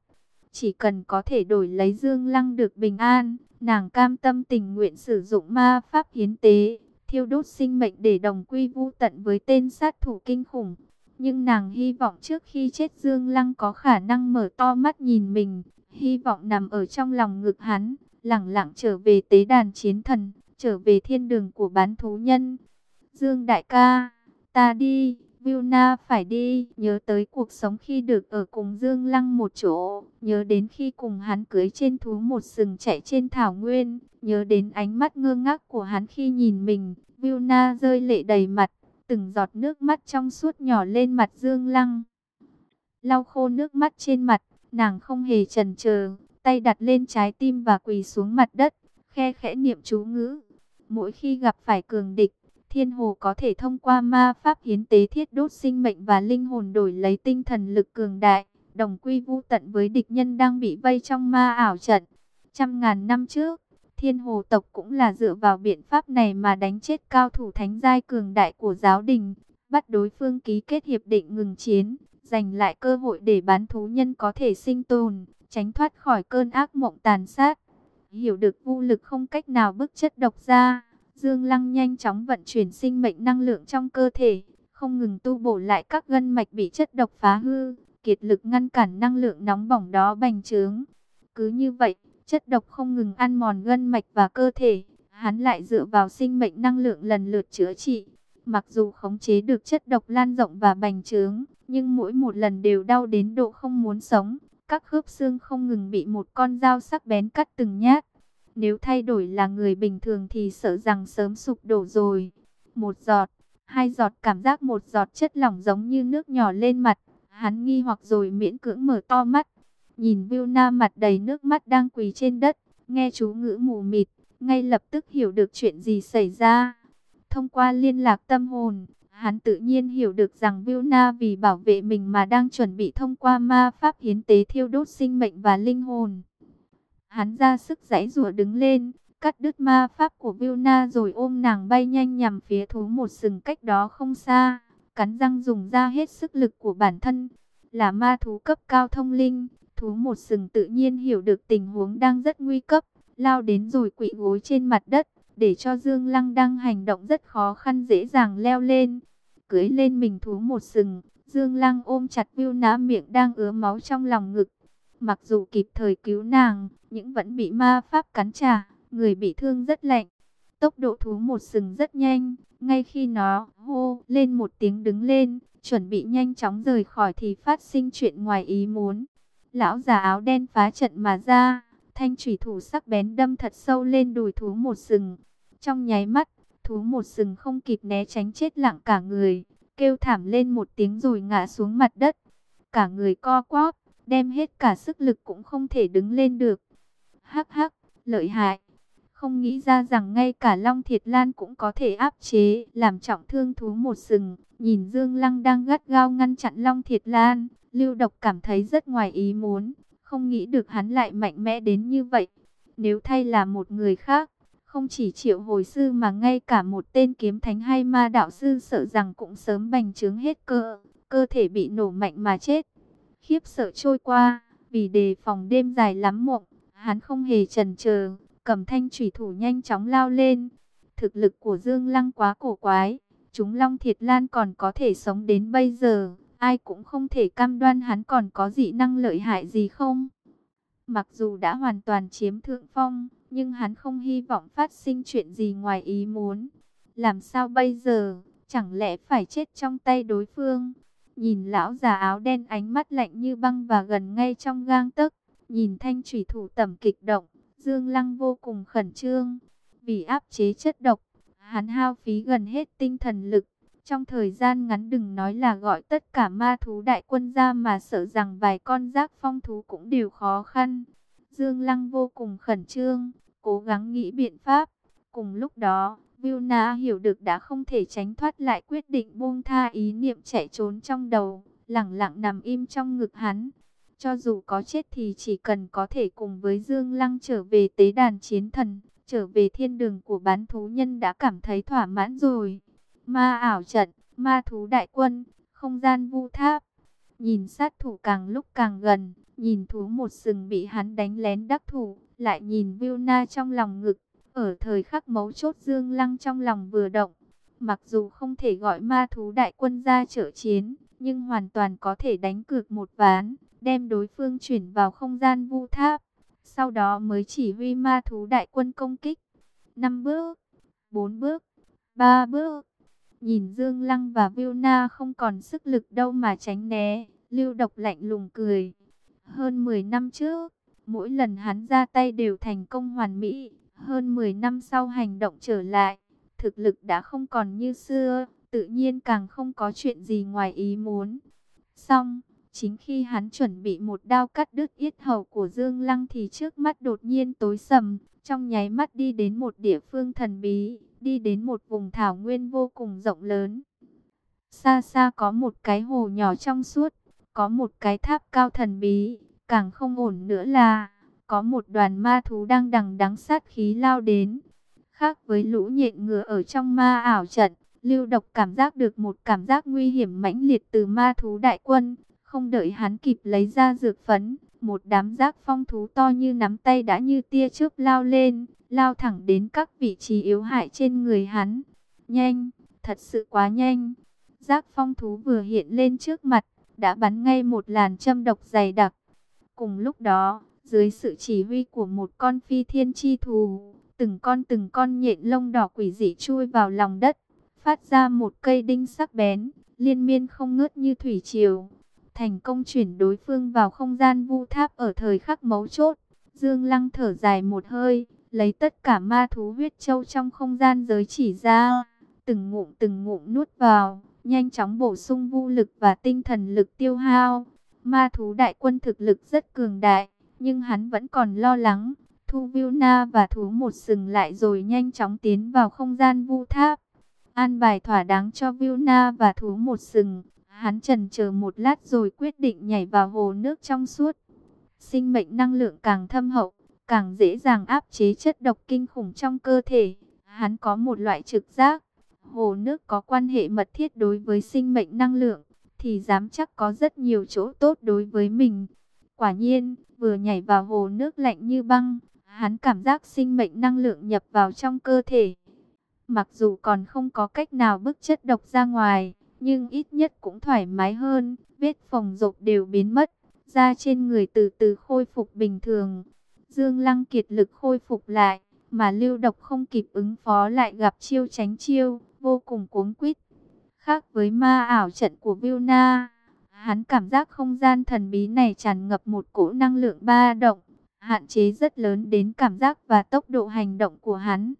Chỉ cần có thể đổi lấy Dương Lăng được bình an, nàng cam tâm tình nguyện sử dụng ma pháp hiến tế, thiêu đốt sinh mệnh để đồng quy vu tận với tên sát thủ kinh khủng. Nhưng nàng hy vọng trước khi chết Dương Lăng có khả năng mở to mắt nhìn mình, hy vọng nằm ở trong lòng ngực hắn, lẳng lặng trở về tế đàn chiến thần, trở về thiên đường của bán thú nhân. Dương đại ca, ta đi, Vilna phải đi, nhớ tới cuộc sống khi được ở cùng Dương Lăng một chỗ, nhớ đến khi cùng hắn cưới trên thú một sừng chạy trên thảo nguyên, nhớ đến ánh mắt ngơ ngác của hắn khi nhìn mình, Vilna rơi lệ đầy mặt, từng giọt nước mắt trong suốt nhỏ lên mặt Dương Lăng. lau khô nước mắt trên mặt, nàng không hề chần chờ, tay đặt lên trái tim và quỳ xuống mặt đất, khe khẽ niệm chú ngữ. Mỗi khi gặp phải cường địch, thiên hồ có thể thông qua ma pháp hiến tế thiết đốt sinh mệnh và linh hồn đổi lấy tinh thần lực cường đại, đồng quy vu tận với địch nhân đang bị vây trong ma ảo trận. Trăm ngàn năm trước, thiên hồ tộc cũng là dựa vào biện pháp này mà đánh chết cao thủ thánh giai cường đại của giáo đình, bắt đối phương ký kết hiệp định ngừng chiến, giành lại cơ hội để bán thú nhân có thể sinh tồn, tránh thoát khỏi cơn ác mộng tàn sát. Hiểu được vô lực không cách nào bức chất độc ra, Dương Lăng nhanh chóng vận chuyển sinh mệnh năng lượng trong cơ thể, không ngừng tu bổ lại các gân mạch bị chất độc phá hư, kiệt lực ngăn cản năng lượng nóng bỏng đó bành trướng. Cứ như vậy, chất độc không ngừng ăn mòn gân mạch và cơ thể, hắn lại dựa vào sinh mệnh năng lượng lần lượt chữa trị. Mặc dù khống chế được chất độc lan rộng và bành trướng, nhưng mỗi một lần đều đau đến độ không muốn sống. Các khớp xương không ngừng bị một con dao sắc bén cắt từng nhát. Nếu thay đổi là người bình thường thì sợ rằng sớm sụp đổ rồi. Một giọt, hai giọt cảm giác một giọt chất lỏng giống như nước nhỏ lên mặt. Hắn nghi hoặc rồi miễn cưỡng mở to mắt. Nhìn Vilna mặt đầy nước mắt đang quỳ trên đất, nghe chú ngữ mù mịt, ngay lập tức hiểu được chuyện gì xảy ra. Thông qua liên lạc tâm hồn, hắn tự nhiên hiểu được rằng Vilna vì bảo vệ mình mà đang chuẩn bị thông qua ma pháp hiến tế thiêu đốt sinh mệnh và linh hồn. Hắn ra sức giãy rùa đứng lên, cắt đứt ma pháp của Vilna rồi ôm nàng bay nhanh nhằm phía thú một sừng cách đó không xa, cắn răng dùng ra hết sức lực của bản thân. Là ma thú cấp cao thông linh, thú một sừng tự nhiên hiểu được tình huống đang rất nguy cấp, lao đến rồi quỵ gối trên mặt đất, để cho Dương Lăng đang hành động rất khó khăn dễ dàng leo lên. Cưới lên mình thú một sừng, Dương Lăng ôm chặt Viu Ná miệng đang ứa máu trong lòng ngực. Mặc dù kịp thời cứu nàng, nhưng vẫn bị ma pháp cắn trả, người bị thương rất lạnh. Tốc độ thú một sừng rất nhanh, ngay khi nó hô lên một tiếng đứng lên, chuẩn bị nhanh chóng rời khỏi thì phát sinh chuyện ngoài ý muốn. Lão già áo đen phá trận mà ra, thanh thủy thủ sắc bén đâm thật sâu lên đùi thú một sừng. Trong nháy mắt, thú một sừng không kịp né tránh chết lặng cả người, kêu thảm lên một tiếng rồi ngã xuống mặt đất. Cả người co quắp, đem hết cả sức lực cũng không thể đứng lên được. Hắc hắc, lợi hại. Không nghĩ ra rằng ngay cả Long Thiệt Lan cũng có thể áp chế, làm trọng thương thú một sừng. Nhìn Dương Lăng đang gắt gao ngăn chặn Long Thiệt Lan, Lưu Độc cảm thấy rất ngoài ý muốn, không nghĩ được hắn lại mạnh mẽ đến như vậy. Nếu thay là một người khác, không chỉ triệu hồi sư mà ngay cả một tên kiếm thánh hay ma đạo sư sợ rằng cũng sớm bành trướng hết cơ, cơ thể bị nổ mạnh mà chết. Khiếp sợ trôi qua, vì đề phòng đêm dài lắm mộng, hắn không hề chần chờ, cầm thanh thủy thủ nhanh chóng lao lên. Thực lực của Dương Lăng quá cổ quái, chúng Long Thiệt Lan còn có thể sống đến bây giờ, ai cũng không thể cam đoan hắn còn có dị năng lợi hại gì không. Mặc dù đã hoàn toàn chiếm thượng phong, nhưng hắn không hy vọng phát sinh chuyện gì ngoài ý muốn. Làm sao bây giờ, chẳng lẽ phải chết trong tay đối phương? Nhìn lão già áo đen ánh mắt lạnh như băng và gần ngay trong gang tấc, nhìn thanh thủy thủ tẩm kịch động, Dương Lăng vô cùng khẩn trương. Vì áp chế chất độc, hắn hao phí gần hết tinh thần lực. Trong thời gian ngắn đừng nói là gọi tất cả ma thú đại quân ra mà sợ rằng vài con giác phong thú cũng đều khó khăn. Dương Lăng vô cùng khẩn trương, cố gắng nghĩ biện pháp. Cùng lúc đó, Vilna hiểu được đã không thể tránh thoát lại quyết định buông tha ý niệm chạy trốn trong đầu, lặng lặng nằm im trong ngực hắn. Cho dù có chết thì chỉ cần có thể cùng với Dương Lăng trở về tế đàn chiến thần, trở về thiên đường của bán thú nhân đã cảm thấy thỏa mãn rồi. Ma ảo trận, ma thú đại quân, không gian vu tháp. Nhìn sát thủ càng lúc càng gần, nhìn thú một sừng bị hắn đánh lén đắc thủ, lại nhìn Vilna trong lòng ngực. Ở thời khắc mấu chốt Dương Lăng trong lòng vừa động, mặc dù không thể gọi ma thú đại quân ra trợ chiến, nhưng hoàn toàn có thể đánh cược một ván, đem đối phương chuyển vào không gian vu tháp. Sau đó mới chỉ huy ma thú đại quân công kích. năm bước, bốn bước, ba bước. Nhìn Dương Lăng và Viu Na không còn sức lực đâu mà tránh né, lưu độc lạnh lùng cười. Hơn 10 năm trước, mỗi lần hắn ra tay đều thành công hoàn mỹ. Hơn 10 năm sau hành động trở lại, thực lực đã không còn như xưa, tự nhiên càng không có chuyện gì ngoài ý muốn. Xong, Chính khi hắn chuẩn bị một đao cắt đứt yết hầu của Dương Lăng thì trước mắt đột nhiên tối sầm, trong nháy mắt đi đến một địa phương thần bí, đi đến một vùng thảo nguyên vô cùng rộng lớn. Xa xa có một cái hồ nhỏ trong suốt, có một cái tháp cao thần bí, càng không ổn nữa là có một đoàn ma thú đang đằng đắng sát khí lao đến. Khác với lũ nhện ngựa ở trong ma ảo trận, Lưu Độc cảm giác được một cảm giác nguy hiểm mãnh liệt từ ma thú đại quân, không đợi hắn kịp lấy ra dược phấn, một đám giác phong thú to như nắm tay đã như tia chớp lao lên, lao thẳng đến các vị trí yếu hại trên người hắn. Nhanh, thật sự quá nhanh. Giác phong thú vừa hiện lên trước mặt, đã bắn ngay một làn châm độc dày đặc. Cùng lúc đó, dưới sự chỉ huy của một con phi thiên chi thù, từng con từng con nhện lông đỏ quỷ dị chui vào lòng đất, phát ra một cây đinh sắc bén, liên miên không ngớt như thủy triều. Thành công chuyển đối phương vào không gian vu tháp ở thời khắc mấu chốt. Dương Lăng thở dài một hơi, lấy tất cả ma thú huyết châu trong không gian giới chỉ ra, từng ngụm từng ngụm nuốt vào, nhanh chóng bổ sung vu lực và tinh thần lực tiêu hao. Ma thú đại quân thực lực rất cường đại, nhưng hắn vẫn còn lo lắng. Thu Na và thú một sừng lại rồi nhanh chóng tiến vào không gian vu tháp. An bài thỏa đáng cho Na và thú một sừng. Hắn trần chờ một lát rồi quyết định nhảy vào hồ nước trong suốt. Sinh mệnh năng lượng càng thâm hậu, càng dễ dàng áp chế chất độc kinh khủng trong cơ thể. Hắn có một loại trực giác. Hồ nước có quan hệ mật thiết đối với sinh mệnh năng lượng, thì dám chắc có rất nhiều chỗ tốt đối với mình. Quả nhiên, vừa nhảy vào hồ nước lạnh như băng, hắn cảm giác sinh mệnh năng lượng nhập vào trong cơ thể. Mặc dù còn không có cách nào bức chất độc ra ngoài, nhưng ít nhất cũng thoải mái hơn, vết phòng rộp đều biến mất, da trên người từ từ khôi phục bình thường. Dương Lăng kiệt lực khôi phục lại, mà lưu độc không kịp ứng phó lại gặp chiêu tránh chiêu, vô cùng cuống quýt. Khác với ma ảo trận của Vilna, hắn cảm giác không gian thần bí này tràn ngập một cỗ năng lượng ba động, hạn chế rất lớn đến cảm giác và tốc độ hành động của hắn.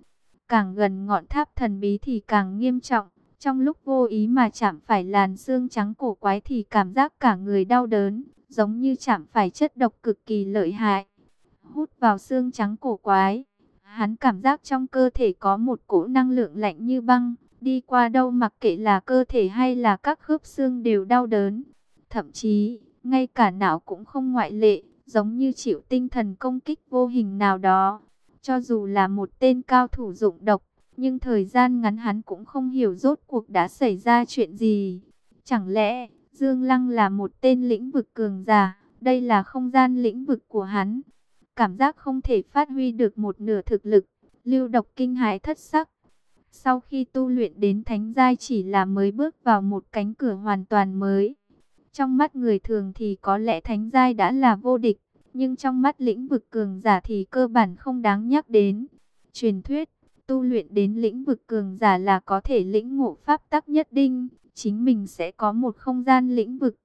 Càng gần ngọn tháp thần bí thì càng nghiêm trọng. Trong lúc vô ý mà chạm phải làn xương trắng cổ quái thì cảm giác cả người đau đớn, giống như chạm phải chất độc cực kỳ lợi hại. Hút vào xương trắng cổ quái, hắn cảm giác trong cơ thể có một cỗ năng lượng lạnh như băng, đi qua đâu mặc kệ là cơ thể hay là các khớp xương đều đau đớn. Thậm chí, ngay cả não cũng không ngoại lệ, giống như chịu tinh thần công kích vô hình nào đó. Cho dù là một tên cao thủ dụng độc, nhưng thời gian ngắn hắn cũng không hiểu rốt cuộc đã xảy ra chuyện gì. Chẳng lẽ Dương Lăng là một tên lĩnh vực cường giả, đây là không gian lĩnh vực của hắn. Cảm giác không thể phát huy được một nửa thực lực, lưu độc kinh hãi thất sắc. Sau khi tu luyện đến thánh giai chỉ là mới bước vào một cánh cửa hoàn toàn mới. Trong mắt người thường thì có lẽ thánh giai đã là vô địch, nhưng trong mắt lĩnh vực cường giả thì cơ bản không đáng nhắc đến. Truyền thuyết, tu luyện đến lĩnh vực cường giả là có thể lĩnh ngộ pháp tắc nhất định, chính mình sẽ có một không gian lĩnh vực.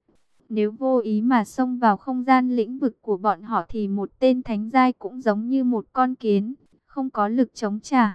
Nếu vô ý mà xông vào không gian lĩnh vực của bọn họ thì một tên thánh giai cũng giống như một con kiến, không có lực chống trả.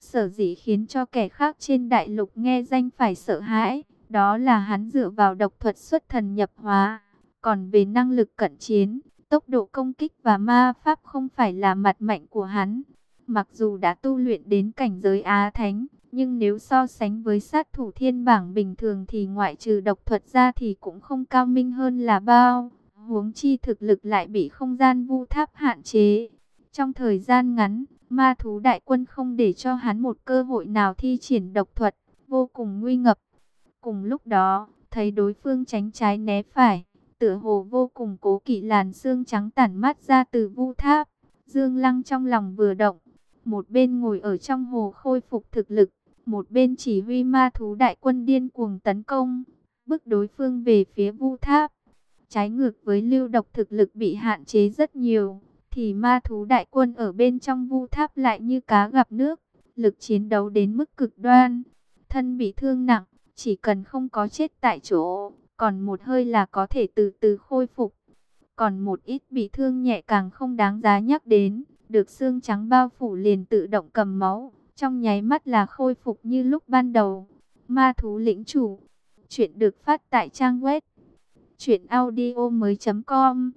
Sở dĩ khiến cho kẻ khác trên đại lục nghe danh phải sợ hãi, đó là hắn dựa vào độc thuật xuất thần nhập hóa. Còn về năng lực cận chiến, tốc độ công kích và ma pháp không phải là mặt mạnh của hắn. Mặc dù đã tu luyện đến cảnh giới Á Thánh, nhưng nếu so sánh với sát thủ thiên bảng bình thường thì ngoại trừ độc thuật ra thì cũng không cao minh hơn là bao. Huống chi thực lực lại bị không gian vu tháp hạn chế. Trong thời gian ngắn, ma thú đại quân không để cho hắn một cơ hội nào thi triển độc thuật, vô cùng nguy ngập. Cùng lúc đó, thấy đối phương tránh trái né phải, tựa hồ vô cùng cố kỵ làn xương trắng tản mát ra từ vu tháp. Dương Lăng trong lòng vừa động, một bên ngồi ở trong hồ khôi phục thực lực, một bên chỉ huy ma thú đại quân điên cuồng tấn công, bức đối phương về phía vu tháp. Trái ngược với lưu độc thực lực bị hạn chế rất nhiều, thì ma thú đại quân ở bên trong vu tháp lại như cá gặp nước, lực chiến đấu đến mức cực đoan, thân bị thương nặng, chỉ cần không có chết tại chỗ, còn một hơi là có thể từ từ khôi phục. Còn một ít bị thương nhẹ càng không đáng giá nhắc đến, được xương trắng bao phủ liền tự động cầm máu, trong nháy mắt là khôi phục như lúc ban đầu. Ma thú lĩnh chủ, chuyện được phát tại trang web Chuyện audio mới com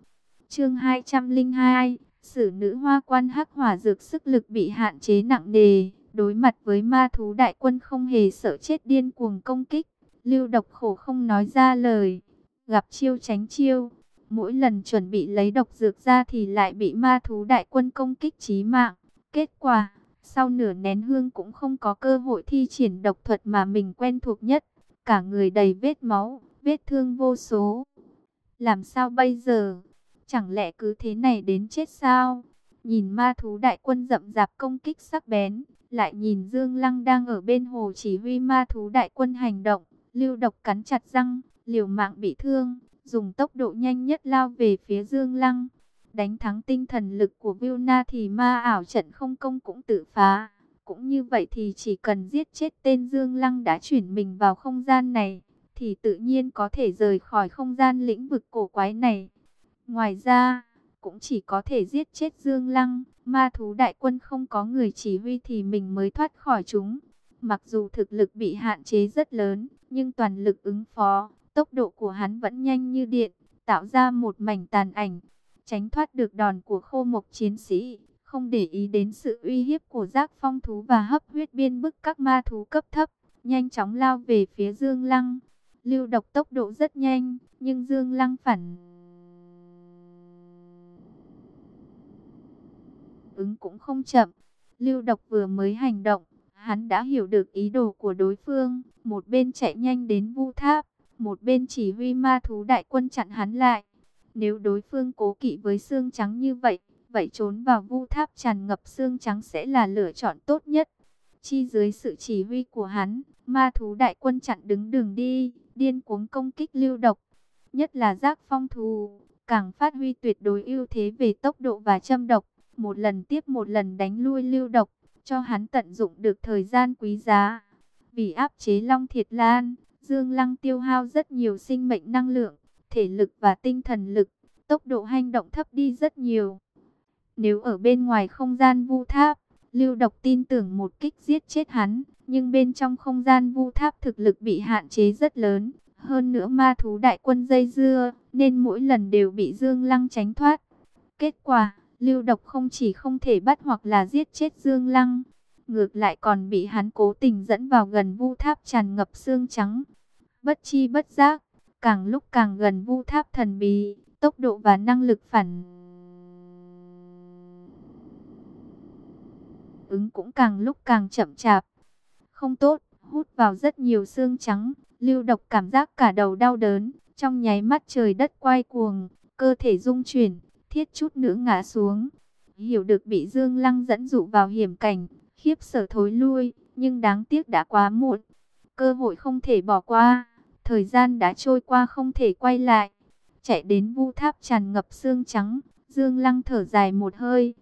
Chương 202 Sử nữ hoa quan hắc hỏa dược sức lực bị hạn chế nặng nề Đối mặt với ma thú đại quân không hề sợ chết điên cuồng công kích. Lưu độc khổ không nói ra lời. Gặp chiêu tránh chiêu. Mỗi lần chuẩn bị lấy độc dược ra thì lại bị ma thú đại quân công kích chí mạng. Kết quả, sau nửa nén hương cũng không có cơ hội thi triển độc thuật mà mình quen thuộc nhất. Cả người đầy vết máu, vết thương vô số. Làm sao bây giờ? Chẳng lẽ cứ thế này đến chết sao? Nhìn ma thú đại quân rậm rạp công kích sắc bén, lại nhìn Dương Lăng đang ở bên hồ chỉ huy ma thú đại quân hành động, lưu độc cắn chặt răng, liều mạng bị thương, dùng tốc độ nhanh nhất lao về phía Dương Lăng. Đánh thắng tinh thần lực của Vilna thì ma ảo trận không công cũng tự phá. Cũng như vậy thì chỉ cần giết chết tên Dương Lăng đã chuyển mình vào không gian này thì tự nhiên có thể rời khỏi không gian lĩnh vực cổ quái này. Ngoài ra, cũng chỉ có thể giết chết Dương Lăng, ma thú đại quân không có người chỉ huy thì mình mới thoát khỏi chúng. Mặc dù thực lực bị hạn chế rất lớn, nhưng toàn lực ứng phó, tốc độ của hắn vẫn nhanh như điện, tạo ra một mảnh tàn ảnh, tránh thoát được đòn của khô mộc chiến sĩ, không để ý đến sự uy hiếp của giác phong thú và hấp huyết biên bức các ma thú cấp thấp, nhanh chóng lao về phía Dương Lăng. Lưu độc tốc độ rất nhanh, nhưng Dương Lăng phản ứng cũng không chậm. Lưu độc vừa mới hành động, hắn đã hiểu được ý đồ của đối phương, một bên chạy nhanh đến vu tháp, một bên chỉ huy ma thú đại quân chặn hắn lại. Nếu đối phương cố kỵ với xương trắng như vậy, vậy trốn vào vu tháp tràn ngập xương trắng sẽ là lựa chọn tốt nhất. Chi dưới sự chỉ huy của hắn, ma thú đại quân chặn đứng đường đi, điên cuống công kích lưu độc, nhất là giác phong thù, càng phát huy tuyệt đối ưu thế về tốc độ và châm độc, một lần tiếp một lần đánh lui lưu độc, cho hắn tận dụng được thời gian quý giá. Vì áp chế Long Thiệt Lan, Dương Lăng tiêu hao rất nhiều sinh mệnh năng lượng, thể lực và tinh thần lực, tốc độ hành động thấp đi rất nhiều. Nếu ở bên ngoài không gian vu tháp, Lưu Độc tin tưởng một kích giết chết hắn, nhưng bên trong không gian vu tháp thực lực bị hạn chế rất lớn. Hơn nữa ma thú đại quân dây dưa, nên mỗi lần đều bị Dương Lăng tránh thoát. Kết quả, Lưu Độc không chỉ không thể bắt hoặc là giết chết Dương Lăng, ngược lại còn bị hắn cố tình dẫn vào gần vu tháp tràn ngập xương trắng. Bất chi bất giác, càng lúc càng gần vu tháp thần bí, tốc độ và năng lực phản ứng cũng càng lúc càng chậm chạp. Không tốt, hút vào rất nhiều xương trắng, lưu độc cảm giác cả đầu đau đớn, trong nháy mắt trời đất quay cuồng, cơ thể rung chuyển, thiết chút nữa ngã xuống. Hiểu được bị Dương Lăng dẫn dụ vào hiểm cảnh, khiếp sở thối lui, nhưng đáng tiếc đã quá muộn. Cơ hội không thể bỏ qua, thời gian đã trôi qua không thể quay lại. Chạy đến vu tháp tràn ngập xương trắng, Dương Lăng thở dài một hơi,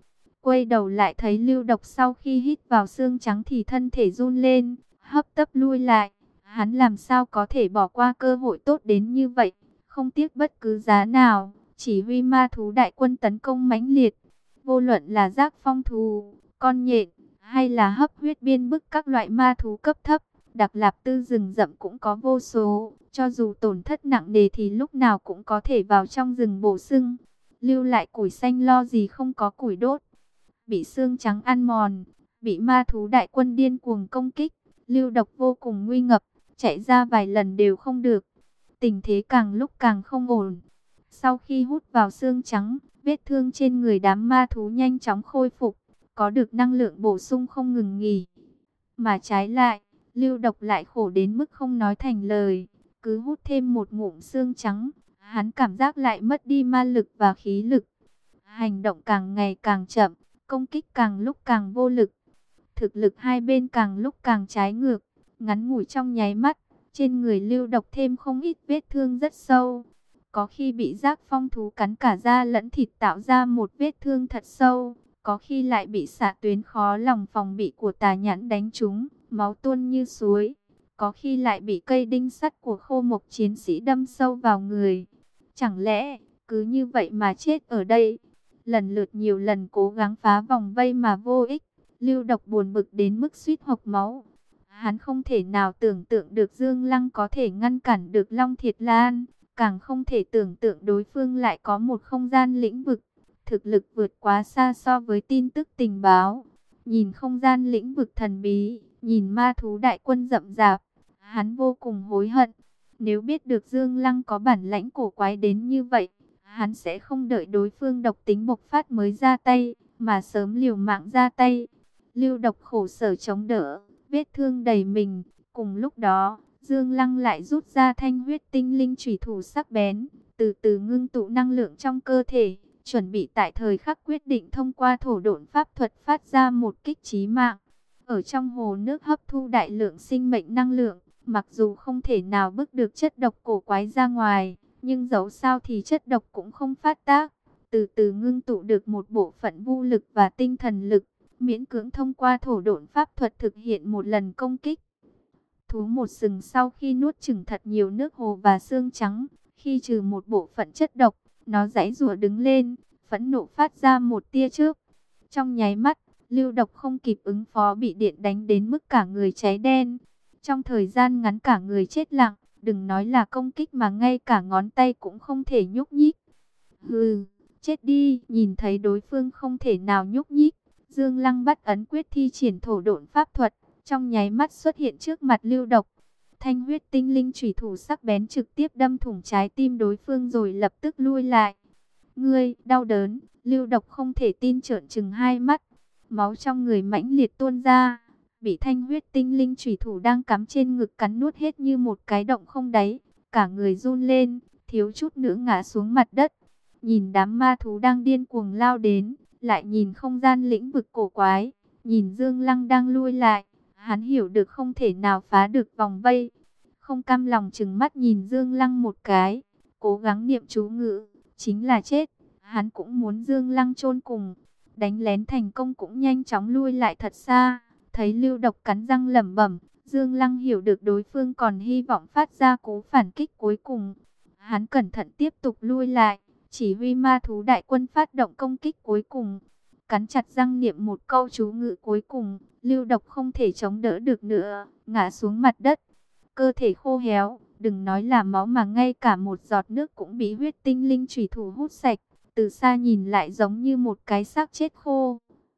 Quay đầu lại thấy lưu độc sau khi hít vào xương trắng thì thân thể run lên, hấp tấp lui lại. Hắn làm sao có thể bỏ qua cơ hội tốt đến như vậy, không tiếc bất cứ giá nào, chỉ huy ma thú đại quân tấn công mãnh liệt. Vô luận là giác phong thú, con nhện, hay là hấp huyết biên bức các loại ma thú cấp thấp, đặc lạp tư rừng rậm cũng có vô số, cho dù tổn thất nặng nề thì lúc nào cũng có thể vào trong rừng bổ sung. Lưu lại củi xanh lo gì không có củi đốt bị xương trắng ăn mòn, bị ma thú đại quân điên cuồng công kích, lưu độc vô cùng nguy ngập, chạy ra vài lần đều không được. Tình thế càng lúc càng không ổn. Sau khi hút vào xương trắng, vết thương trên người đám ma thú nhanh chóng khôi phục, có được năng lượng bổ sung không ngừng nghỉ. Mà trái lại, lưu độc lại khổ đến mức không nói thành lời, cứ hút thêm một ngụm xương trắng, hắn cảm giác lại mất đi ma lực và khí lực. Hành động càng ngày càng chậm, công kích càng lúc càng vô lực. Thực lực hai bên càng lúc càng trái ngược, ngắn ngủi trong nháy mắt, trên người lưu độc thêm không ít vết thương rất sâu. Có khi bị giác phong thú cắn cả da lẫn thịt tạo ra một vết thương thật sâu, có khi lại bị xạ tuyến khó lòng phòng bị của tà nhãn đánh trúng, máu tuôn như suối. Có khi lại bị cây đinh sắt của khô mộc chiến sĩ đâm sâu vào người. Chẳng lẽ, cứ như vậy mà chết ở đây? lần lượt nhiều lần cố gắng phá vòng vây mà vô ích. Lưu độc buồn bực đến mức suýt hộc máu. Hắn không thể nào tưởng tượng được Dương Lăng có thể ngăn cản được Long Thiệt Lan càng không thể tưởng tượng đối phương lại có một không gian lĩnh vực, thực lực vượt quá xa so với tin tức tình báo. Nhìn không gian lĩnh vực thần bí, nhìn ma thú đại quân rậm rạp, hắn vô cùng hối hận. Nếu biết được Dương Lăng có bản lãnh cổ quái đến như vậy, hắn sẽ không đợi đối phương độc tính bộc phát mới ra tay, mà sớm liều mạng ra tay. Lưu độc khổ sở chống đỡ, vết thương đầy mình. Cùng lúc đó, Dương Lăng lại rút ra thanh huyết tinh linh chủy thủ sắc bén, từ từ ngưng tụ năng lượng trong cơ thể, chuẩn bị tại thời khắc quyết định thông qua thổ độn pháp thuật phát ra một kích trí mạng. Ở trong hồ nước hấp thu đại lượng sinh mệnh năng lượng, mặc dù không thể nào bức được chất độc cổ quái ra ngoài, nhưng dẫu sao thì chất độc cũng không phát tác, từ từ ngưng tụ được một bộ phận vô lực và tinh thần lực, miễn cưỡng thông qua thổ độn pháp thuật thực hiện một lần công kích. Thú một sừng sau khi nuốt chừng thật nhiều nước hồ và xương trắng, khi trừ một bộ phận chất độc, nó giãy rùa đứng lên, phẫn nộ phát ra một tia trước. Trong nháy mắt, lưu độc không kịp ứng phó bị điện đánh đến mức cả người cháy đen. Trong thời gian ngắn cả người chết lặng, đừng nói là công kích mà ngay cả ngón tay cũng không thể nhúc nhích. Hừ, chết đi, nhìn thấy đối phương không thể nào nhúc nhích. Dương Lăng bắt ấn quyết thi triển thổ độn pháp thuật, trong nháy mắt xuất hiện trước mặt lưu độc. Thanh huyết tinh linh chủy thủ sắc bén trực tiếp đâm thủng trái tim đối phương rồi lập tức lui lại. Ngươi, đau đớn, lưu độc không thể tin trợn trừng hai mắt. Máu trong người mãnh liệt tuôn ra. Bị thanh huyết tinh linh chủy thủ đang cắm trên ngực cắn nuốt hết như một cái động không đáy. Cả người run lên, thiếu chút nữa ngã xuống mặt đất. Nhìn đám ma thú đang điên cuồng lao đến, lại nhìn không gian lĩnh vực cổ quái. Nhìn Dương Lăng đang lui lại, hắn hiểu được không thể nào phá được vòng vây. Không cam lòng chừng mắt nhìn Dương Lăng một cái, cố gắng niệm chú ngữ, chính là chết. Hắn cũng muốn Dương Lăng chôn cùng, đánh lén thành công cũng nhanh chóng lui lại thật xa. Thấy lưu độc cắn răng lẩm bẩm, Dương Lăng hiểu được đối phương còn hy vọng phát ra cố phản kích cuối cùng. Hắn cẩn thận tiếp tục lui lại, chỉ huy ma thú đại quân phát động công kích cuối cùng. Cắn chặt răng niệm một câu chú ngữ cuối cùng, lưu độc không thể chống đỡ được nữa, ngã xuống mặt đất. Cơ thể khô héo, đừng nói là máu mà ngay cả một giọt nước cũng bị huyết tinh linh chủy thủ hút sạch. Từ xa nhìn lại giống như một cái xác chết khô.